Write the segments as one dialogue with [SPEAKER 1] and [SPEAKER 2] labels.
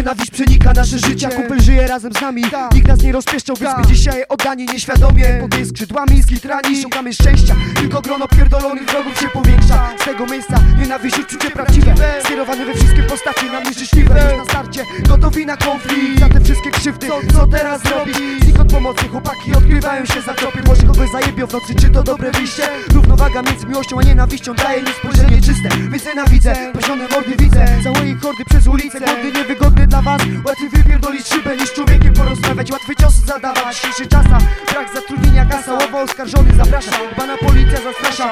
[SPEAKER 1] Nienawiść przenika nasze życia. Kumpel żyje razem z nami. Nikt nas nie rozpieszczał, więc my dzisiaj oddani nieświadomie. Pod jej skrzydłami skitrani Szukamy szczęścia. Tylko grono pierdolonych wrogów się powiększa. Z tego miejsca nienawiść uczucie prawdziwe. Skierowane we wszystkie postacie nam nieszczęśliwe Już na starcie gotowi na konflikt. Za te wszystkie krzywdy, co teraz zrobić? Chłopaki odkrywają się za tropy Może kogoś zajebią w nocy, czy to dobre wyjście? Równowaga między miłością a nienawiścią daje mi spojrzenie czyste. Więc nienawidzę, pasione mordy widzę. Całe ich hordy przez ulicę, głodny niewygodny dla was. Łatwiej wypierdolić szybę niż człowiekiem porozmawiać. Łatwy cios zadawać, w dzisiejszych czasach. Brak zatrudnienia, kasa, łowo oskarżony zaprasza. Pana policja zastrasza,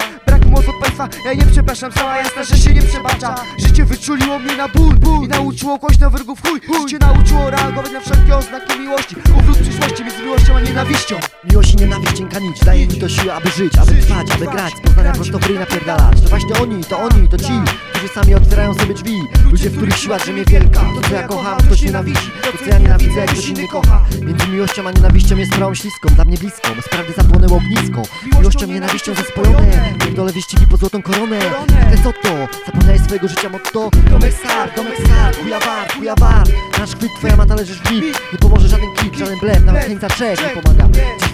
[SPEAKER 1] od państwa Ja nie przepraszam, cała jasna, że się nie przebacza. Życie wyczuliło mnie na ból, ból. I nauczyło kość na wyrgów chuj, Życie nauczyło reagować na wszelkie oznaki miłości. Powrót przyszłości między miłością a nienawiścią
[SPEAKER 2] Miłość i nienawiść cienka nić. Daje mi to siłę, aby żyć, aby trwać, aby grać. Z poznania prosto w ryj napierdalać. To właśnie oni, to oni, to ci Którzy sami otwierają sobie drzwi. Ludzie, w których siła drzemie wielka. To co ja kocham, ktoś nienawidzi To co ja nienawidzę, ktoś inny kocha. Między miłością a nienawiścią jest sprawą śliską Dla mnie bliską, bez prawdy zapłonęło ognisko. Miłością, nienawiścią zespolone Pierdolę wyścigi po złotą koronę. Ale co to? Zapomniałeś swojego życia motto. Domek sar, domek sar, chuja war, Nasz chwyt, twoja mata leżysz w Nie pomoże żaden klik, żaden blef, nawet chęca trzech nie pomaga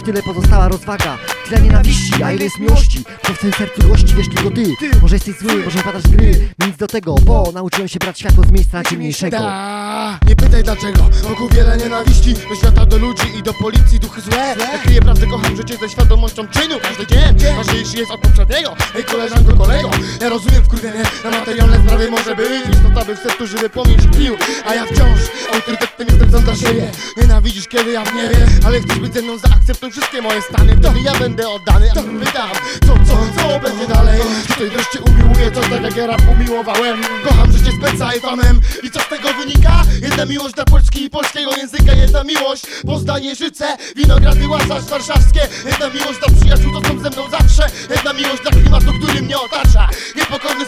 [SPEAKER 2] tyle pozostała rozwaga. Tyle nienawiści, a ile jest miłości. To w tym sercu gości, wiesz tylko ty. Może jesteś zły, może wypadasz z gry. Nic do tego, bo nauczyłem się brać światło z miejsca ciemniejszego.
[SPEAKER 3] Da, nie pytaj dlaczego. Wokół wiele nienawiści. Do świata, do ludzi i do policji Duchy złe. Ja kryję prawdę, kocham życie ze świadomością czynu. Każdy dzień ważniejszy jest od poprzedniego. Hej koleżanko, kolego. Ja rozumiem wkurwienie Na materialne sprawy może być. Istota by w sercu żywy płomień tlił A ja wciąż autorytetem jestem sam dla siebie Nienawidzisz kiedy ja nie wiem Ale chcesz być ze mną, zaakceptuj wszystkie moje stany Wtedy ja będę oddany, a ty pytam Co, co, co będzie dalej? Tutaj wreszcie umiłuję coś tak jak ja rap umiłowałem. Kocham życie z peca i I co z tego wynika? Jedna miłość dla Polski i polskiego języka Jedna miłość, Poznaję Życe Winogrady, Łasarz, warszawskie. Jedna miłość dla przyjaciół, to są ze mną zawsze. Jedna miłość dla klimatu, który mnie otacza. Niepokorny